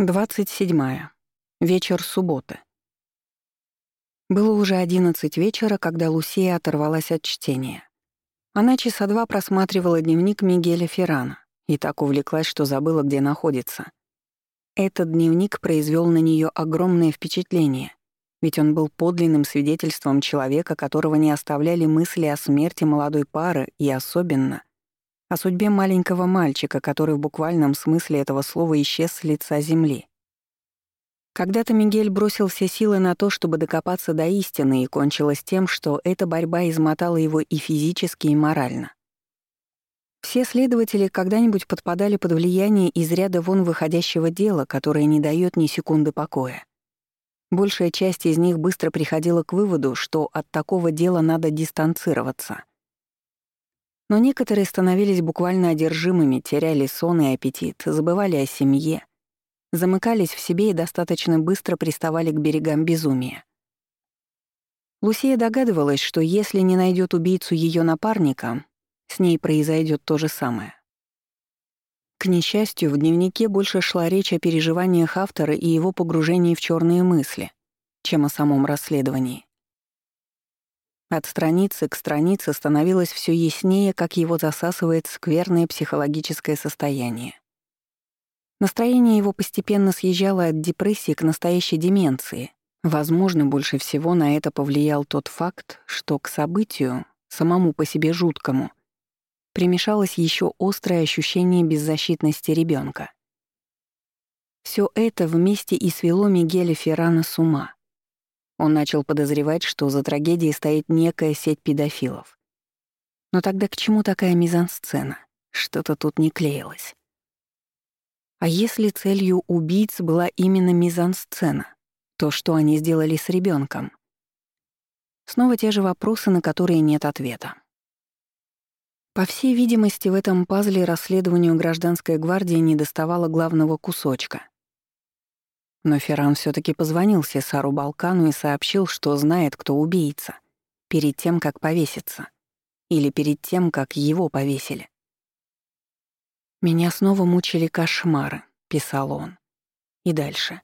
27. Вечер субботы. Было уже 11 вечера, когда Лусия оторвалась от чтения. Она часа два просматривала дневник Мигеля Феррана и так увлеклась, что забыла, где находится. Этот дневник произвел на нее огромное впечатление, ведь он был подлинным свидетельством человека, которого не оставляли мысли о смерти молодой пары и особенно — о судьбе маленького мальчика, который в буквальном смысле этого слова исчез с лица земли. Когда-то Мигель бросил все силы на то, чтобы докопаться до истины, и кончилось тем, что эта борьба измотала его и физически, и морально. Все следователи когда-нибудь подпадали под влияние из ряда вон выходящего дела, которое не дает ни секунды покоя. Большая часть из них быстро приходила к выводу, что от такого дела надо дистанцироваться — но некоторые становились буквально одержимыми, теряли сон и аппетит, забывали о семье, замыкались в себе и достаточно быстро приставали к берегам безумия. Лусия догадывалась, что если не найдет убийцу ее напарника, с ней произойдет то же самое. К несчастью, в дневнике больше шла речь о переживаниях автора и его погружении в черные мысли, чем о самом расследовании. От страницы к странице становилось все яснее, как его засасывает скверное психологическое состояние. Настроение его постепенно съезжало от депрессии к настоящей деменции. Возможно, больше всего на это повлиял тот факт, что к событию, самому по себе жуткому, примешалось еще острое ощущение беззащитности ребенка. Все это вместе и свело Мигеля Феррана с ума. Он начал подозревать, что за трагедией стоит некая сеть педофилов. Но тогда к чему такая мизансцена? Что-то тут не клеилось. А если целью убийц была именно мизансцена, то что они сделали с ребенком? Снова те же вопросы, на которые нет ответа. По всей видимости, в этом пазле расследованию гражданской гвардии не доставало главного кусочка — но Ферран все таки позвонил Сесару Балкану и сообщил, что знает, кто убийца, перед тем, как повеситься. Или перед тем, как его повесили. «Меня снова мучили кошмары», — писал он. И дальше.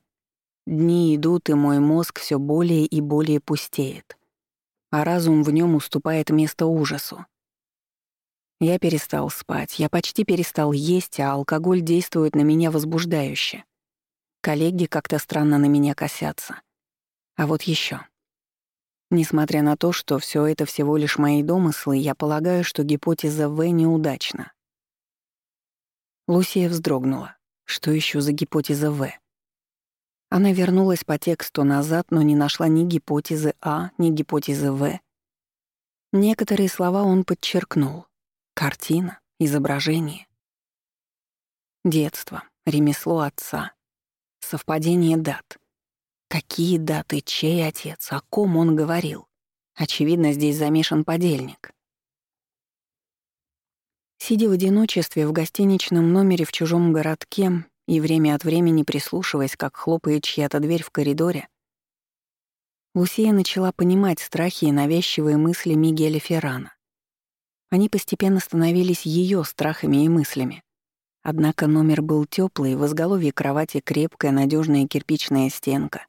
«Дни идут, и мой мозг все более и более пустеет, а разум в нем уступает место ужасу. Я перестал спать, я почти перестал есть, а алкоголь действует на меня возбуждающе. Коллеги как-то странно на меня косятся. А вот еще. Несмотря на то, что все это всего лишь мои домыслы, я полагаю, что гипотеза В неудачна. Лусия вздрогнула. Что еще за гипотеза В? Она вернулась по тексту назад, но не нашла ни гипотезы А, ни гипотезы В. Некоторые слова он подчеркнул. Картина, изображение. Детство, ремесло отца, Совпадение дат. Какие даты, чей отец, о ком он говорил? Очевидно, здесь замешан подельник. Сидя в одиночестве в гостиничном номере в чужом городке и время от времени прислушиваясь, как хлопает чья-то дверь в коридоре, Лусия начала понимать страхи и навязчивые мысли Мигеля Феррана. Они постепенно становились ее страхами и мыслями. Однако номер был теплый, в изголовье кровати крепкая надежная кирпичная стенка.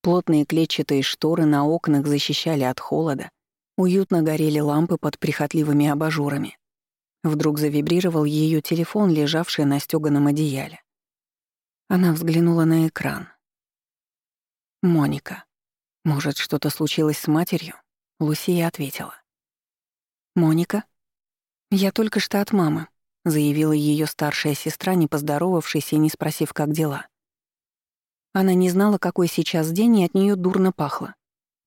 Плотные клетчатые шторы на окнах защищали от холода. Уютно горели лампы под прихотливыми абажурами. Вдруг завибрировал ее телефон, лежавший на стёганом одеяле. Она взглянула на экран. «Моника. Может, что-то случилось с матерью?» Лусия ответила. «Моника? Я только что от мамы заявила ее старшая сестра, не поздоровавшись и не спросив, как дела. Она не знала, какой сейчас день, и от нее дурно пахло.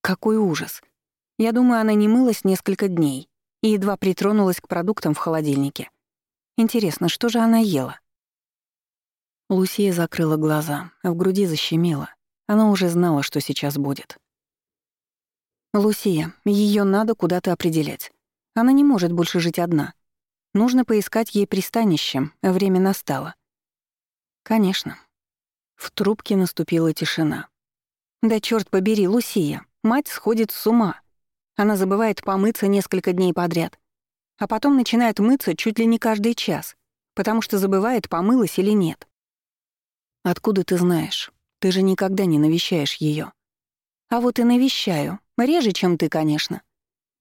Какой ужас. Я думаю, она не мылась несколько дней и едва притронулась к продуктам в холодильнике. Интересно, что же она ела? Лусия закрыла глаза, а в груди защемило. Она уже знала, что сейчас будет. «Лусия, ее надо куда-то определять. Она не может больше жить одна. Нужно поискать ей пристанище, время настало. Конечно. В трубке наступила тишина. Да черт побери, Лусия, мать сходит с ума. Она забывает помыться несколько дней подряд, а потом начинает мыться чуть ли не каждый час, потому что забывает, помылась или нет. «Откуда ты знаешь? Ты же никогда не навещаешь ее. «А вот и навещаю. Реже, чем ты, конечно.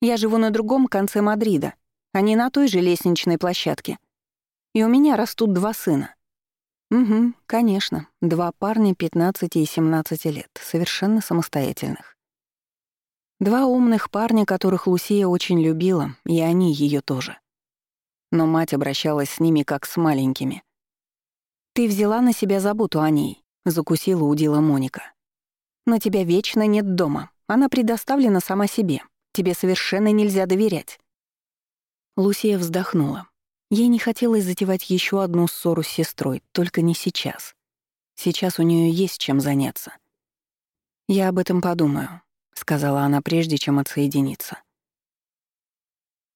Я живу на другом конце Мадрида, а не на той же лестничной площадке. И у меня растут два сына. Угу, конечно. Два парня 15 и 17 лет, совершенно самостоятельных. Два умных парня, которых Лусия очень любила, и они ее тоже. Но мать обращалась с ними как с маленькими. «Ты взяла на себя заботу о ней», — закусила удила Моника. «Но тебя вечно нет дома. Она предоставлена сама себе. Тебе совершенно нельзя доверять». Лусия вздохнула. Ей не хотелось затевать еще одну ссору с сестрой, только не сейчас. Сейчас у нее есть чем заняться. «Я об этом подумаю», — сказала она прежде, чем отсоединиться.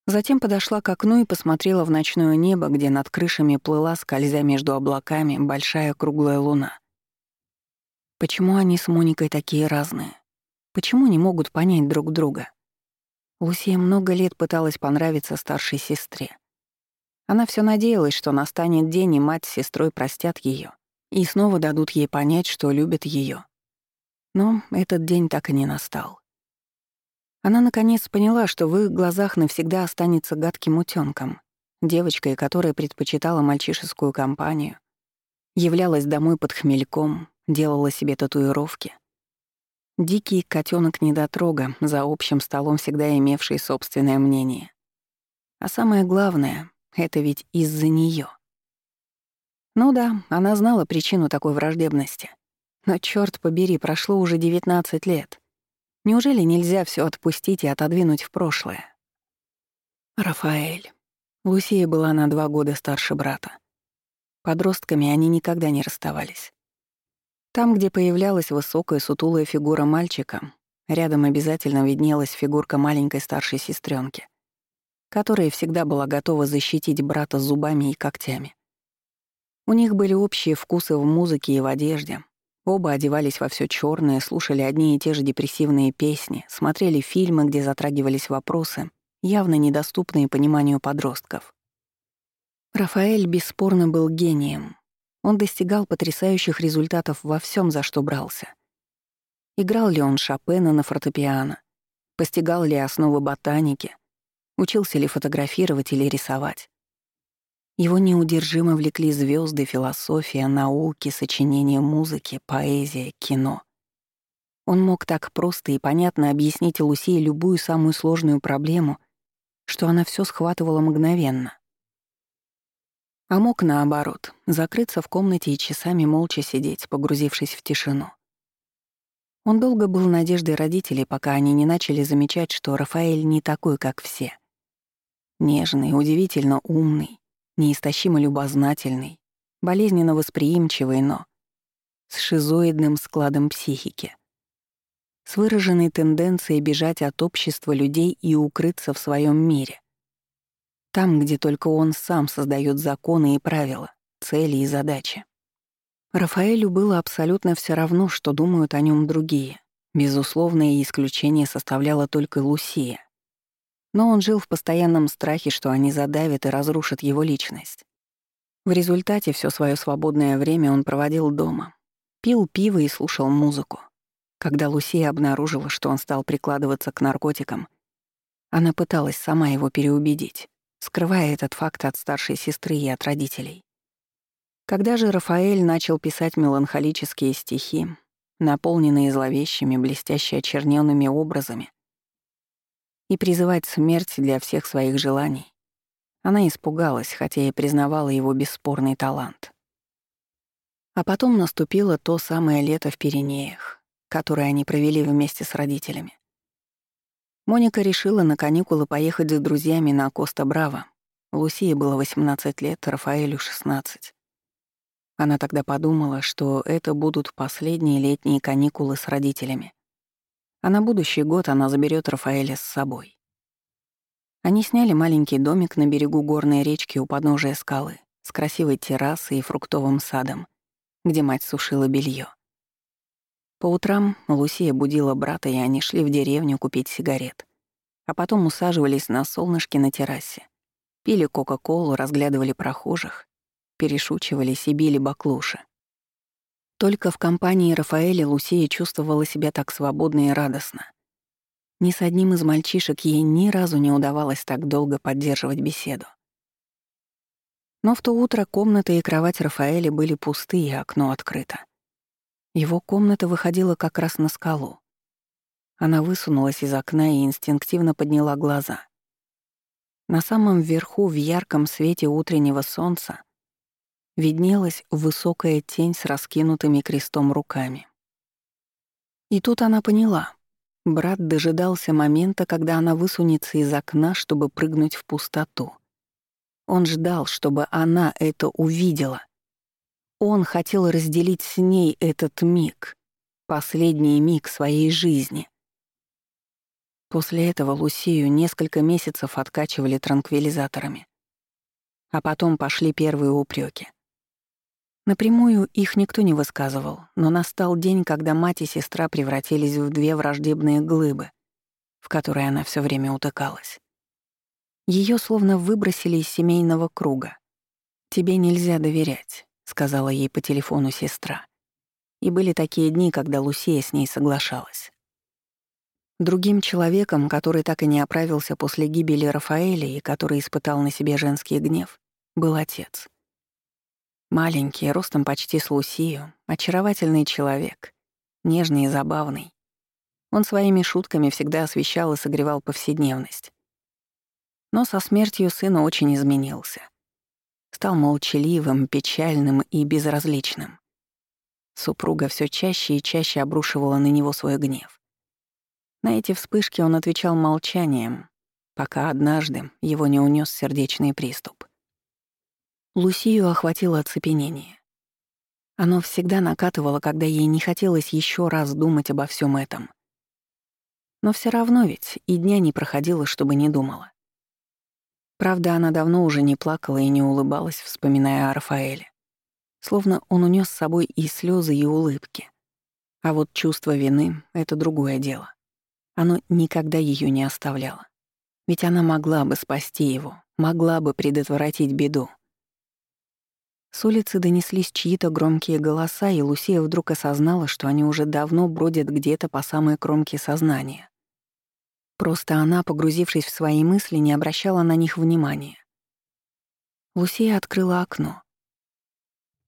Затем подошла к окну и посмотрела в ночное небо, где над крышами плыла, скользя между облаками, большая круглая луна. Почему они с Моникой такие разные? Почему не могут понять друг друга? Лусия много лет пыталась понравиться старшей сестре. Она все надеялась, что настанет день, и мать с сестрой простят ее и снова дадут ей понять, что любят ее. Но этот день так и не настал. Она наконец поняла, что в их глазах навсегда останется гадким утёнком, девочкой, которая предпочитала мальчишескую компанию, являлась домой под хмельком, делала себе татуировки. Дикий котенок недотрога, за общим столом всегда имевший собственное мнение. А самое главное, это ведь из-за нее. Ну да, она знала причину такой враждебности. Но черт побери, прошло уже 19 лет. Неужели нельзя все отпустить и отодвинуть в прошлое? Рафаэль. Лусия была на два года старше брата. Подростками они никогда не расставались. Там, где появлялась высокая сутулая фигура мальчика, рядом обязательно виднелась фигурка маленькой старшей сестренки которая всегда была готова защитить брата зубами и когтями. У них были общие вкусы в музыке и в одежде. Оба одевались во все черное, слушали одни и те же депрессивные песни, смотрели фильмы, где затрагивались вопросы, явно недоступные пониманию подростков. Рафаэль бесспорно был гением. Он достигал потрясающих результатов во всем, за что брался. Играл ли он Шопена на фортепиано? Постигал ли основы ботаники? Учился ли фотографировать или рисовать. Его неудержимо влекли звезды, философия, науки, сочинения музыки, поэзия, кино. Он мог так просто и понятно объяснить Лусии любую самую сложную проблему, что она все схватывала мгновенно. А мог, наоборот, закрыться в комнате и часами молча сидеть, погрузившись в тишину. Он долго был надеждой родителей, пока они не начали замечать, что Рафаэль не такой, как все — Нежный, удивительно умный, неистощимо любознательный, болезненно восприимчивый, но с шизоидным складом психики. С выраженной тенденцией бежать от общества людей и укрыться в своем мире. Там, где только он сам создает законы и правила, цели и задачи. Рафаэлю было абсолютно все равно, что думают о нем другие. Безусловное исключение составляла только Лусия. Но он жил в постоянном страхе, что они задавят и разрушат его личность. В результате все свое свободное время он проводил дома. Пил пиво и слушал музыку. Когда Лусия обнаружила, что он стал прикладываться к наркотикам, она пыталась сама его переубедить, скрывая этот факт от старшей сестры и от родителей. Когда же Рафаэль начал писать меланхолические стихи, наполненные зловещими, блестяще очерненными образами, и призывать смерть для всех своих желаний. Она испугалась, хотя и признавала его бесспорный талант. А потом наступило то самое лето в Пиренеях, которое они провели вместе с родителями. Моника решила на каникулы поехать с друзьями на Коста-Браво. Лусии было 18 лет, Рафаэлю — 16. Она тогда подумала, что это будут последние летние каникулы с родителями. А на будущий год она заберет Рафаэля с собой. Они сняли маленький домик на берегу горной речки у подножия скалы с красивой террасой и фруктовым садом, где мать сушила белье. По утрам Лусия будила брата, и они шли в деревню купить сигарет. А потом усаживались на солнышке на террасе. Пили Кока-Колу, разглядывали прохожих, перешучивались и били баклуши. Только в компании Рафаэля Лусия чувствовала себя так свободно и радостно. Ни с одним из мальчишек ей ни разу не удавалось так долго поддерживать беседу. Но в то утро комната и кровать Рафаэля были пусты, и окно открыто. Его комната выходила как раз на скалу. Она высунулась из окна и инстинктивно подняла глаза. На самом верху, в ярком свете утреннего солнца, виднелась высокая тень с раскинутыми крестом руками. И тут она поняла. Брат дожидался момента, когда она высунется из окна, чтобы прыгнуть в пустоту. Он ждал, чтобы она это увидела. Он хотел разделить с ней этот миг, последний миг своей жизни. После этого Лусию несколько месяцев откачивали транквилизаторами. А потом пошли первые упреки. Напрямую их никто не высказывал, но настал день, когда мать и сестра превратились в две враждебные глыбы, в которые она все время утыкалась. Ее словно выбросили из семейного круга. «Тебе нельзя доверять», — сказала ей по телефону сестра. И были такие дни, когда Лусия с ней соглашалась. Другим человеком, который так и не оправился после гибели Рафаэля и который испытал на себе женский гнев, был отец. Маленький, ростом почти с Лусию, очаровательный человек, нежный и забавный. Он своими шутками всегда освещал и согревал повседневность. Но со смертью сына очень изменился. Стал молчаливым, печальным и безразличным. Супруга все чаще и чаще обрушивала на него свой гнев. На эти вспышки он отвечал молчанием, пока однажды его не унес сердечный приступ. Лусию охватило оцепенение. Оно всегда накатывало, когда ей не хотелось еще раз думать обо всем этом. Но все равно ведь и дня не проходило, чтобы не думала. Правда, она давно уже не плакала и не улыбалась, вспоминая о Рафаэле. Словно он унес с собой и слезы, и улыбки. А вот чувство вины — это другое дело. Оно никогда ее не оставляло. Ведь она могла бы спасти его, могла бы предотвратить беду. С улицы донеслись чьи-то громкие голоса, и Лусия вдруг осознала, что они уже давно бродят где-то по самой кромке сознания. Просто она, погрузившись в свои мысли, не обращала на них внимания. Лусия открыла окно.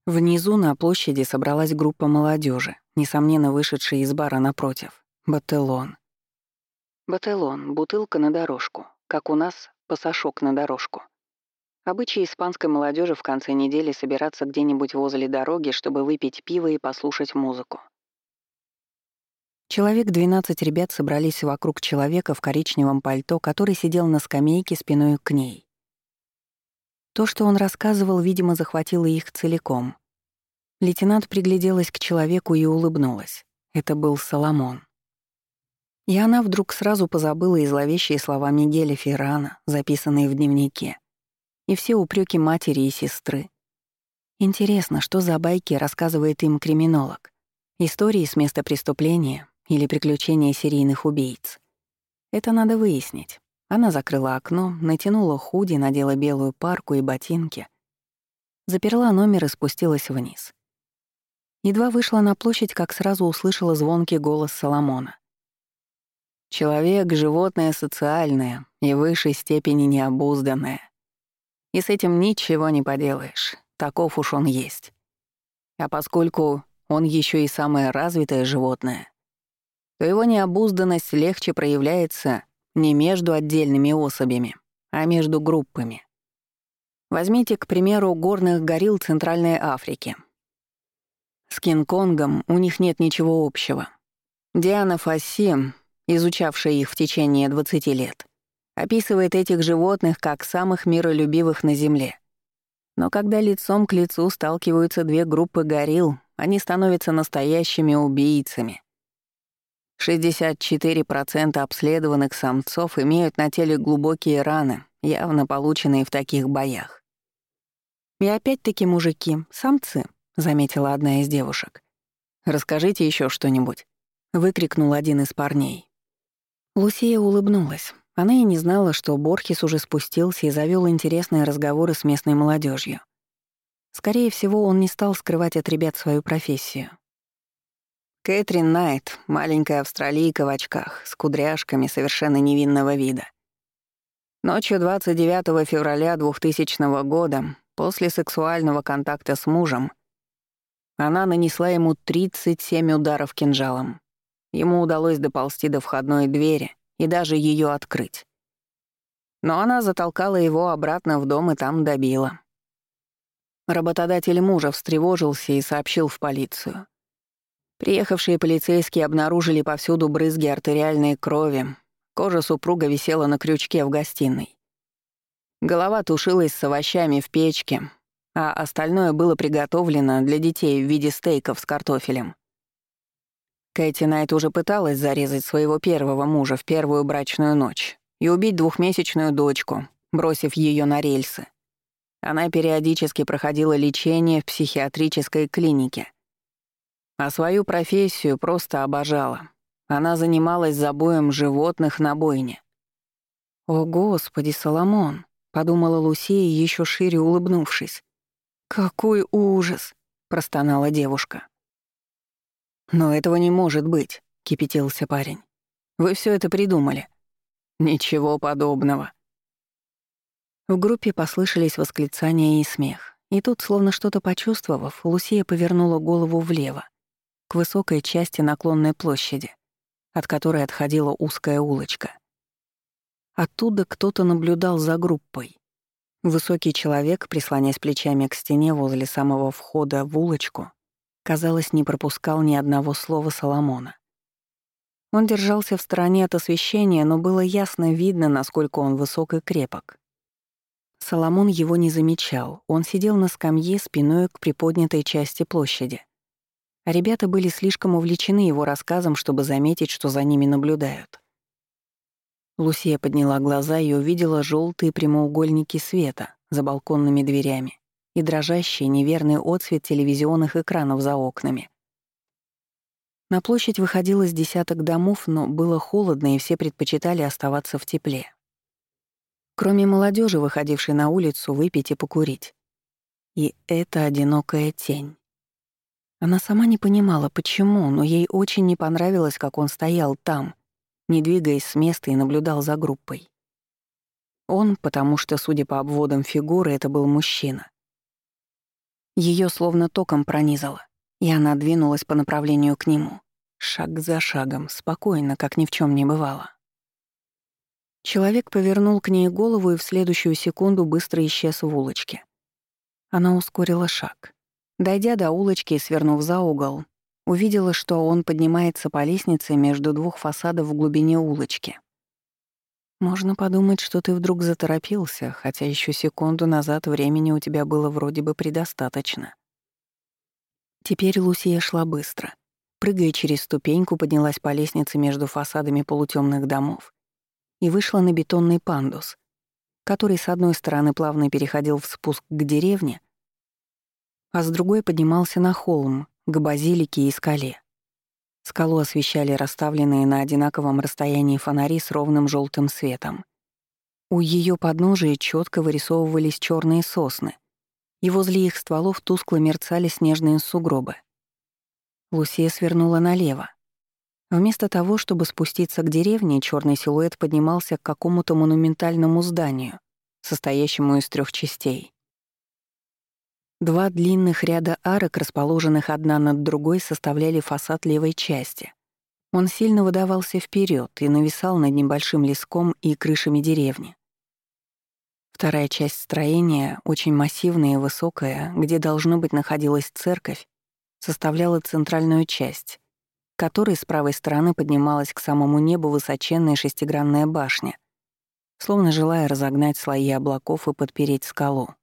Внизу на площади собралась группа молодежи, несомненно вышедшая из бара напротив. Бателон. Бателон — бутылка на дорожку, как у нас пасашок на дорожку. Обычай испанской молодежи в конце недели собираться где-нибудь возле дороги, чтобы выпить пиво и послушать музыку. Человек 12 ребят собрались вокруг человека в коричневом пальто, который сидел на скамейке спиной к ней. То, что он рассказывал, видимо, захватило их целиком. Лейтенант пригляделась к человеку и улыбнулась. Это был Соломон. И она вдруг сразу позабыла и зловещие слова Мигеля Феррана, записанные в дневнике и все упреки матери и сестры. Интересно, что за байки рассказывает им криминолог? Истории с места преступления или приключения серийных убийц? Это надо выяснить. Она закрыла окно, натянула худи, надела белую парку и ботинки, заперла номер и спустилась вниз. Едва вышла на площадь, как сразу услышала звонкий голос Соломона. «Человек — животное социальное и в высшей степени необузданное. И с этим ничего не поделаешь. Таков уж он есть. А поскольку он еще и самое развитое животное, то его необузданность легче проявляется не между отдельными особями, а между группами. Возьмите, к примеру, горных горилл Центральной Африки. С Кинг-Конгом у них нет ничего общего. Диана Фасси, изучавшая их в течение 20 лет, описывает этих животных как самых миролюбивых на Земле. Но когда лицом к лицу сталкиваются две группы горилл, они становятся настоящими убийцами. 64% обследованных самцов имеют на теле глубокие раны, явно полученные в таких боях. «И опять-таки мужики, самцы», — заметила одна из девушек. «Расскажите еще что-нибудь», — выкрикнул один из парней. Лусия улыбнулась. Она и не знала, что Борхес уже спустился и завел интересные разговоры с местной молодежью. Скорее всего, он не стал скрывать от ребят свою профессию. Кэтрин Найт, маленькая австралийка в очках, с кудряшками совершенно невинного вида. Ночью 29 февраля 2000 года, после сексуального контакта с мужем, она нанесла ему 37 ударов кинжалом. Ему удалось доползти до входной двери и даже ее открыть. Но она затолкала его обратно в дом и там добила. Работодатель мужа встревожился и сообщил в полицию. Приехавшие полицейские обнаружили повсюду брызги артериальной крови. Кожа супруга висела на крючке в гостиной. Голова тушилась с овощами в печке, а остальное было приготовлено для детей в виде стейков с картофелем. Кэти Найт уже пыталась зарезать своего первого мужа в первую брачную ночь и убить двухмесячную дочку, бросив ее на рельсы. Она периодически проходила лечение в психиатрической клинике. А свою профессию просто обожала. Она занималась забоем животных на бойне. «О, Господи, Соломон!» — подумала Лусия, еще шире улыбнувшись. «Какой ужас!» — простонала девушка. «Но этого не может быть», — кипятился парень. «Вы все это придумали». «Ничего подобного», в группе послышались восклицания и смех. И тут, словно что-то почувствовав, Лусия повернула голову влево, к высокой части наклонной площади, от которой отходила узкая улочка. Оттуда кто-то наблюдал за группой. Высокий человек, прислонясь плечами к стене возле самого входа в улочку, казалось, не пропускал ни одного слова Соломона. Он держался в стороне от освещения, но было ясно видно, насколько он высок и крепок. Соломон его не замечал, он сидел на скамье спиной к приподнятой части площади. А ребята были слишком увлечены его рассказом, чтобы заметить, что за ними наблюдают. Лусия подняла глаза и увидела желтые прямоугольники света за балконными дверями и дрожащий неверный отсвет телевизионных экранов за окнами. На площадь выходило с десяток домов, но было холодно, и все предпочитали оставаться в тепле кроме молодежи, выходившей на улицу выпить и покурить. И эта одинокая тень. Она сама не понимала, почему, но ей очень не понравилось, как он стоял там, не двигаясь с места и наблюдал за группой. Он, потому что, судя по обводам фигуры, это был мужчина. Ее словно током пронизало, и она двинулась по направлению к нему, шаг за шагом, спокойно, как ни в чем не бывало. Человек повернул к ней голову и в следующую секунду быстро исчез в улочке. Она ускорила шаг. Дойдя до улочки и свернув за угол, увидела, что он поднимается по лестнице между двух фасадов в глубине улочки. Можно подумать, что ты вдруг заторопился, хотя еще секунду назад времени у тебя было вроде бы предостаточно. Теперь Лусия шла быстро. Прыгая через ступеньку, поднялась по лестнице между фасадами полутемных домов и вышла на бетонный пандус, который с одной стороны плавно переходил в спуск к деревне, а с другой поднимался на холм, к базилике и скале. Скалу освещали расставленные на одинаковом расстоянии фонари с ровным желтым светом. У ее подножия четко вырисовывались черные сосны, и возле их стволов тускло мерцали снежные сугробы. Лусия свернула налево, Вместо того, чтобы спуститься к деревне, черный силуэт поднимался к какому-то монументальному зданию, состоящему из трех частей. Два длинных ряда арок, расположенных одна над другой, составляли фасад левой части. Он сильно выдавался вперед и нависал над небольшим леском и крышами деревни. Вторая часть строения, очень массивная и высокая, где, должно быть, находилась церковь, составляла центральную часть, которой с правой стороны поднималась к самому небу высоченная шестигранная башня, словно желая разогнать слои облаков и подпереть скалу.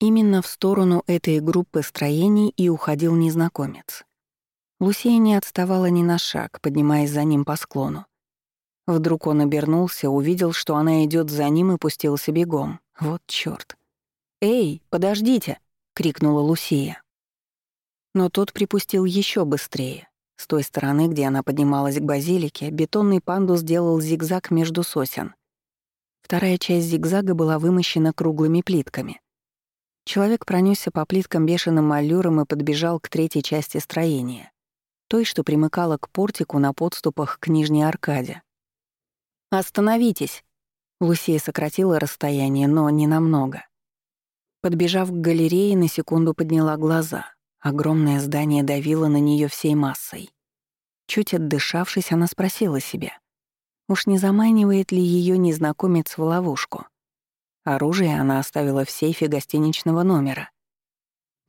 Именно в сторону этой группы строений и уходил незнакомец. Лусия не отставала ни на шаг, поднимаясь за ним по склону. Вдруг он обернулся, увидел, что она идет за ним и пустился бегом. Вот чёрт. «Эй, подождите!» — крикнула Лусия. Но тот припустил еще быстрее. С той стороны, где она поднималась к базилике, бетонный пандус сделал зигзаг между сосен. Вторая часть зигзага была вымощена круглыми плитками. Человек пронесся по плиткам бешеным аллюром и подбежал к третьей части строения, той, что примыкала к портику на подступах к нижней аркаде. «Остановитесь!» Лусия сократила расстояние, но не намного. Подбежав к галерее, на секунду подняла глаза. Огромное здание давило на нее всей массой. Чуть отдышавшись, она спросила себя, уж не заманивает ли ее незнакомец в ловушку. Оружие она оставила в сейфе гостиничного номера.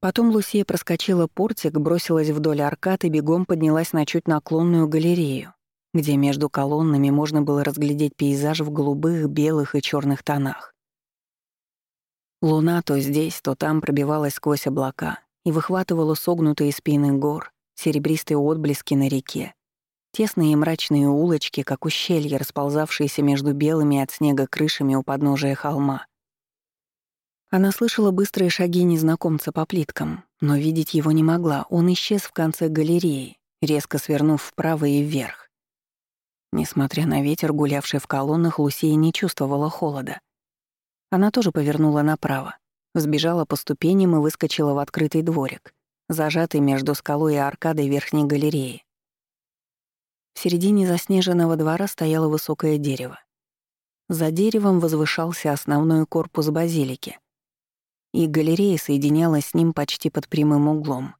Потом Лусия проскочила портик, бросилась вдоль аркад и бегом поднялась на чуть наклонную галерею, где между колоннами можно было разглядеть пейзаж в голубых, белых и черных тонах. Луна то здесь, то там пробивалась сквозь облака и выхватывала согнутые спины гор, серебристые отблески на реке, тесные и мрачные улочки, как ущелья, расползавшиеся между белыми от снега крышами у подножия холма. Она слышала быстрые шаги незнакомца по плиткам, но видеть его не могла, он исчез в конце галереи, резко свернув вправо и вверх. Несмотря на ветер, гулявший в колоннах, Лусия не чувствовала холода. Она тоже повернула направо, взбежала по ступеням и выскочила в открытый дворик, зажатый между скалой и аркадой верхней галереи. В середине заснеженного двора стояло высокое дерево. За деревом возвышался основной корпус базилики, и галерея соединялась с ним почти под прямым углом.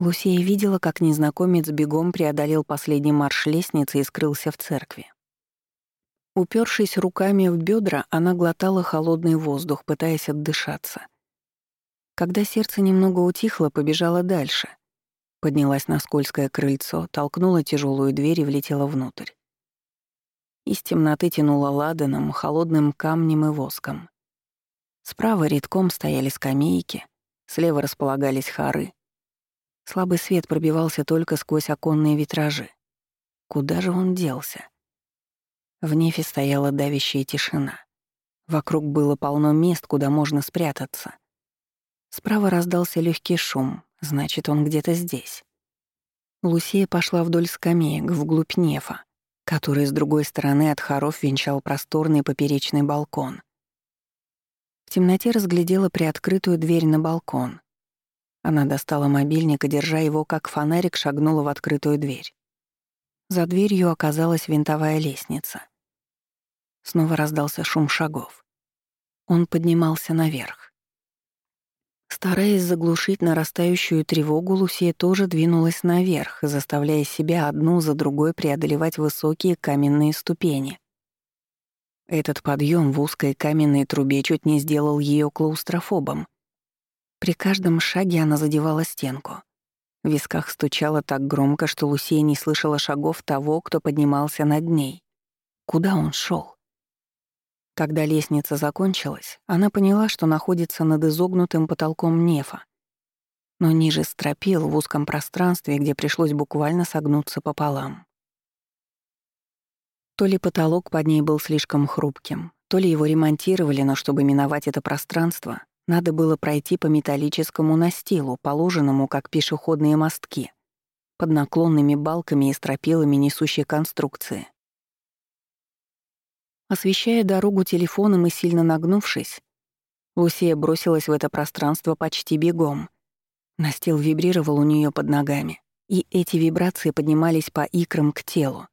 Лусия видела, как незнакомец бегом преодолел последний марш лестницы и скрылся в церкви. Упершись руками в бедра, она глотала холодный воздух, пытаясь отдышаться. Когда сердце немного утихло, побежала дальше — Поднялась на скользкое крыльцо, толкнула тяжелую дверь и влетела внутрь. Из темноты тянуло ладаном, холодным камнем и воском. Справа редком стояли скамейки, слева располагались хоры. Слабый свет пробивался только сквозь оконные витражи. Куда же он делся? В нефе стояла давящая тишина. Вокруг было полно мест, куда можно спрятаться. Справа раздался легкий шум, Значит, он где-то здесь. Лусия пошла вдоль скамеек, вглубь нефа, который с другой стороны от хоров венчал просторный поперечный балкон. В темноте разглядела приоткрытую дверь на балкон. Она достала мобильник и, держа его как фонарик, шагнула в открытую дверь. За дверью оказалась винтовая лестница. Снова раздался шум шагов. Он поднимался наверх. Стараясь заглушить нарастающую тревогу, Лусия тоже двинулась наверх, заставляя себя одну за другой преодолевать высокие каменные ступени. Этот подъем в узкой каменной трубе чуть не сделал ее клаустрофобом. При каждом шаге она задевала стенку. В висках стучало так громко, что Лусия не слышала шагов того, кто поднимался над ней. Куда он шел? Когда лестница закончилась, она поняла, что находится над изогнутым потолком нефа, но ниже стропил в узком пространстве, где пришлось буквально согнуться пополам. То ли потолок под ней был слишком хрупким, то ли его ремонтировали, но чтобы миновать это пространство, надо было пройти по металлическому настилу, положенному как пешеходные мостки, под наклонными балками и стропилами несущей конструкции. Освещая дорогу телефоном и сильно нагнувшись, Лусия бросилась в это пространство почти бегом. Настил вибрировал у нее под ногами, и эти вибрации поднимались по икрам к телу.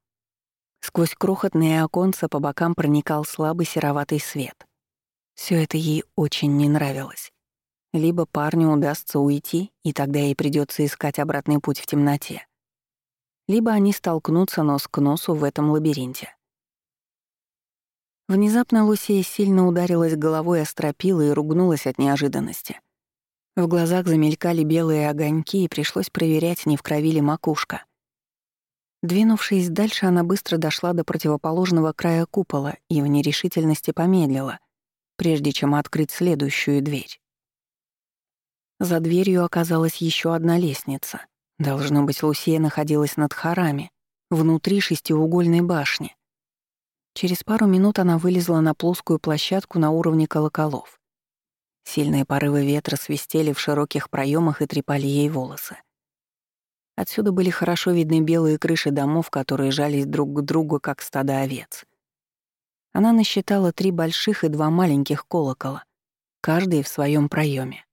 Сквозь крохотные оконца по бокам проникал слабый сероватый свет. Все это ей очень не нравилось. Либо парню удастся уйти, и тогда ей придется искать обратный путь в темноте. Либо они столкнутся нос к носу в этом лабиринте. Внезапно Лусия сильно ударилась головой о стропила и ругнулась от неожиданности. В глазах замелькали белые огоньки, и пришлось проверять, не в крови ли макушка. Двинувшись дальше, она быстро дошла до противоположного края купола и в нерешительности помедлила, прежде чем открыть следующую дверь. За дверью оказалась еще одна лестница. Должно быть, Лусия находилась над хорами, внутри шестиугольной башни. Через пару минут она вылезла на плоскую площадку на уровне колоколов. Сильные порывы ветра свистели в широких проемах и трепали ей волосы. Отсюда были хорошо видны белые крыши домов, которые жались друг к другу, как стадо овец. Она насчитала три больших и два маленьких колокола, каждый в своем проеме.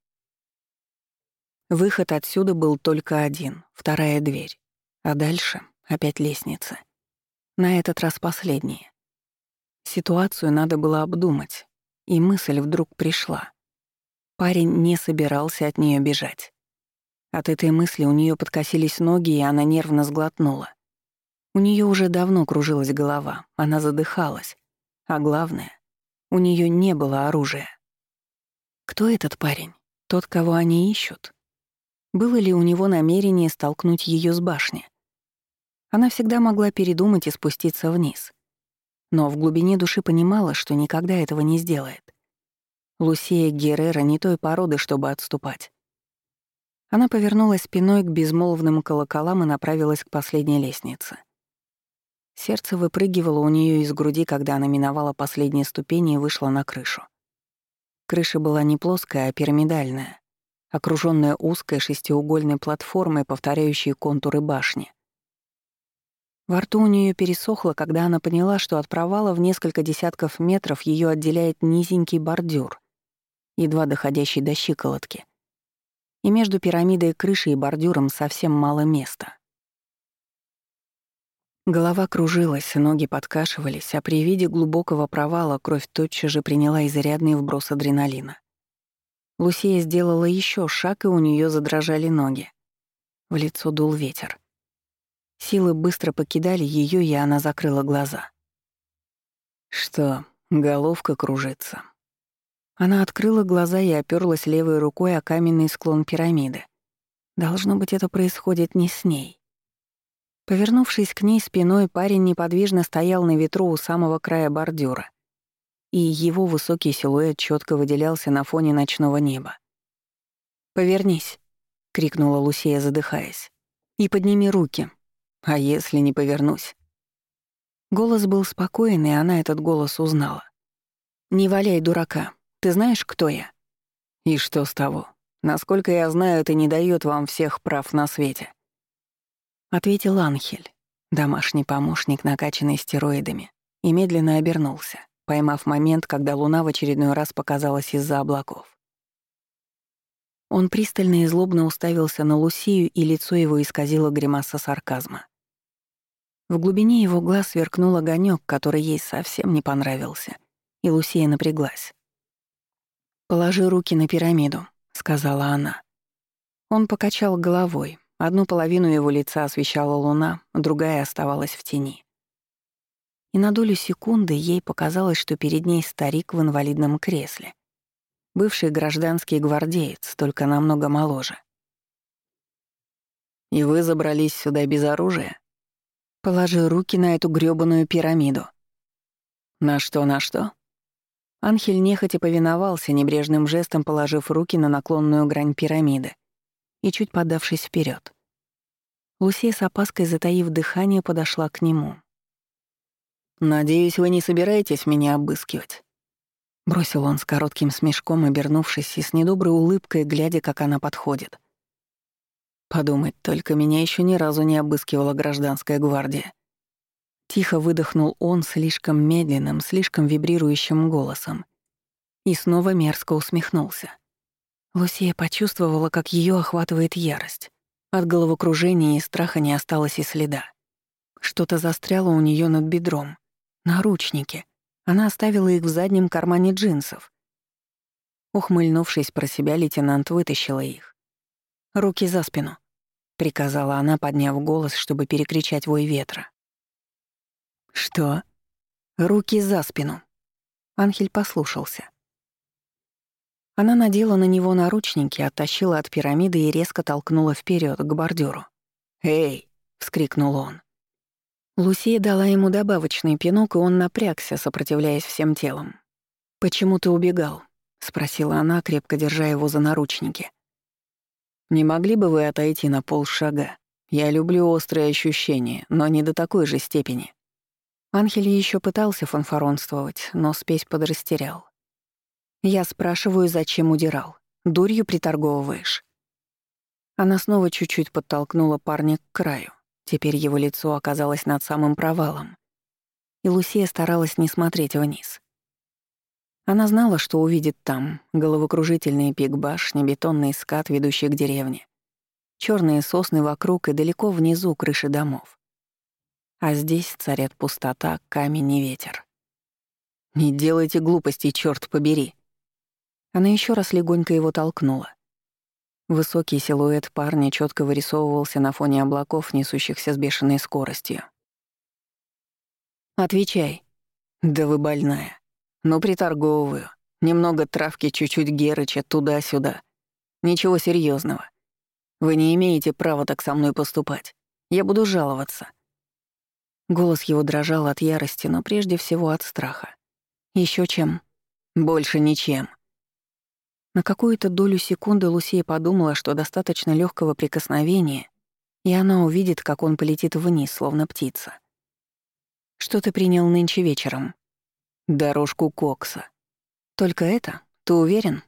Выход отсюда был только один, вторая дверь. А дальше опять лестница. На этот раз последняя. Ситуацию надо было обдумать, и мысль вдруг пришла. Парень не собирался от нее бежать. От этой мысли у нее подкосились ноги, и она нервно сглотнула. У нее уже давно кружилась голова, она задыхалась. А главное, у нее не было оружия. Кто этот парень? Тот, кого они ищут? Было ли у него намерение столкнуть ее с башни? Она всегда могла передумать и спуститься вниз. Но в глубине души понимала, что никогда этого не сделает. Лусия Геррера не той породы, чтобы отступать. Она повернулась спиной к безмолвным колоколам и направилась к последней лестнице. Сердце выпрыгивало у нее из груди, когда она миновала последние ступени и вышла на крышу. Крыша была не плоская, а пирамидальная, окруженная узкой шестиугольной платформой, повторяющей контуры башни. Во рту у нее пересохло, когда она поняла, что от провала в несколько десятков метров ее отделяет низенький бордюр, едва доходящий до щиколотки. И между пирамидой крыши и бордюром совсем мало места. Голова кружилась, ноги подкашивались, а при виде глубокого провала кровь тотчас же приняла изрядный вброс адреналина. Лусия сделала еще шаг, и у нее задрожали ноги. В лицо дул ветер. Силы быстро покидали ее, и она закрыла глаза. «Что, головка кружится?» Она открыла глаза и оперлась левой рукой о каменный склон пирамиды. Должно быть, это происходит не с ней. Повернувшись к ней спиной, парень неподвижно стоял на ветру у самого края бордюра, и его высокий силуэт четко выделялся на фоне ночного неба. «Повернись», — крикнула Лусия, задыхаясь, — «и подними руки. А если не повернусь?» Голос был спокойный, и она этот голос узнала. «Не валяй дурака. Ты знаешь, кто я?» «И что с того? Насколько я знаю, это не дает вам всех прав на свете. — ответил Анхель, домашний помощник, накачанный стероидами, и медленно обернулся, поймав момент, когда луна в очередной раз показалась из-за облаков. Он пристально и злобно уставился на Лусию, и лицо его исказило гримаса сарказма. В глубине его глаз сверкнул огонек, который ей совсем не понравился, и Лусия напряглась. «Положи руки на пирамиду», — сказала она. Он покачал головой, Одну половину его лица освещала луна, другая оставалась в тени. И на долю секунды ей показалось, что перед ней старик в инвалидном кресле. Бывший гражданский гвардеец, только намного моложе. «И вы забрались сюда без оружия?» «Положи руки на эту грёбаную пирамиду». «На что, на что?» Анхель нехотя повиновался, небрежным жестом положив руки на наклонную грань пирамиды и чуть подавшись вперед. Лусия с опаской, затаив дыхание, подошла к нему. «Надеюсь, вы не собираетесь меня обыскивать?» Бросил он с коротким смешком, обернувшись и с недоброй улыбкой, глядя, как она подходит. Подумать, только меня еще ни разу не обыскивала гражданская гвардия. Тихо выдохнул он слишком медленным, слишком вибрирующим голосом. И снова мерзко усмехнулся. Лусия почувствовала, как ее охватывает ярость. От головокружения и страха не осталось и следа. Что-то застряло у нее над бедром. Наручники. Она оставила их в заднем кармане джинсов. Ухмыльнувшись про себя, лейтенант вытащила их. «Руки за спину», — приказала она, подняв голос, чтобы перекричать вой ветра. «Что?» «Руки за спину». Анхель послушался. Она надела на него наручники, оттащила от пирамиды и резко толкнула вперед к бордюру. «Эй!» — вскрикнул он. Лусия дала ему добавочный пинок, и он напрягся, сопротивляясь всем телом. «Почему ты убегал?» — спросила она, крепко держа его за наручники. «Не могли бы вы отойти на полшага? Я люблю острые ощущения, но не до такой же степени». Анхель еще пытался фанфаронствовать, но спесь подрастерял. Я спрашиваю, зачем удирал. Дурью приторговываешь. Она снова чуть-чуть подтолкнула парня к краю. Теперь его лицо оказалось над самым провалом. И Лусия старалась не смотреть вниз. Она знала, что увидит там головокружительный пик башни, бетонный скат, ведущий к деревне, черные сосны вокруг и далеко внизу крыши домов. А здесь царят пустота, камень и ветер. «Не делайте глупостей, черт побери!» Она еще раз легонько его толкнула. Высокий силуэт парня четко вырисовывался на фоне облаков, несущихся с бешеной скоростью. «Отвечай». «Да вы больная. Но приторговываю. Немного травки, чуть-чуть герыча, туда-сюда. Ничего серьезного. Вы не имеете права так со мной поступать. Я буду жаловаться». Голос его дрожал от ярости, но прежде всего от страха. Еще чем? Больше ничем. На какую-то долю секунды Лусия подумала, что достаточно легкого прикосновения, и она увидит, как он полетит вниз, словно птица. «Что ты принял нынче вечером?» «Дорожку кокса». «Только это? Ты уверен?»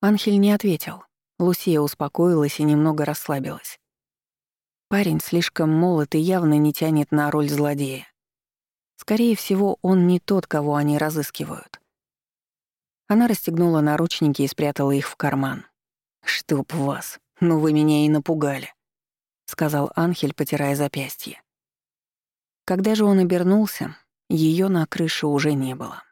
Анхель не ответил. Лусия успокоилась и немного расслабилась. Парень слишком молод и явно не тянет на роль злодея. Скорее всего, он не тот, кого они разыскивают. Она расстегнула наручники и спрятала их в карман. «Чтоб вас, ну вы меня и напугали», — сказал Анхель, потирая запястье. Когда же он обернулся, ее на крыше уже не было.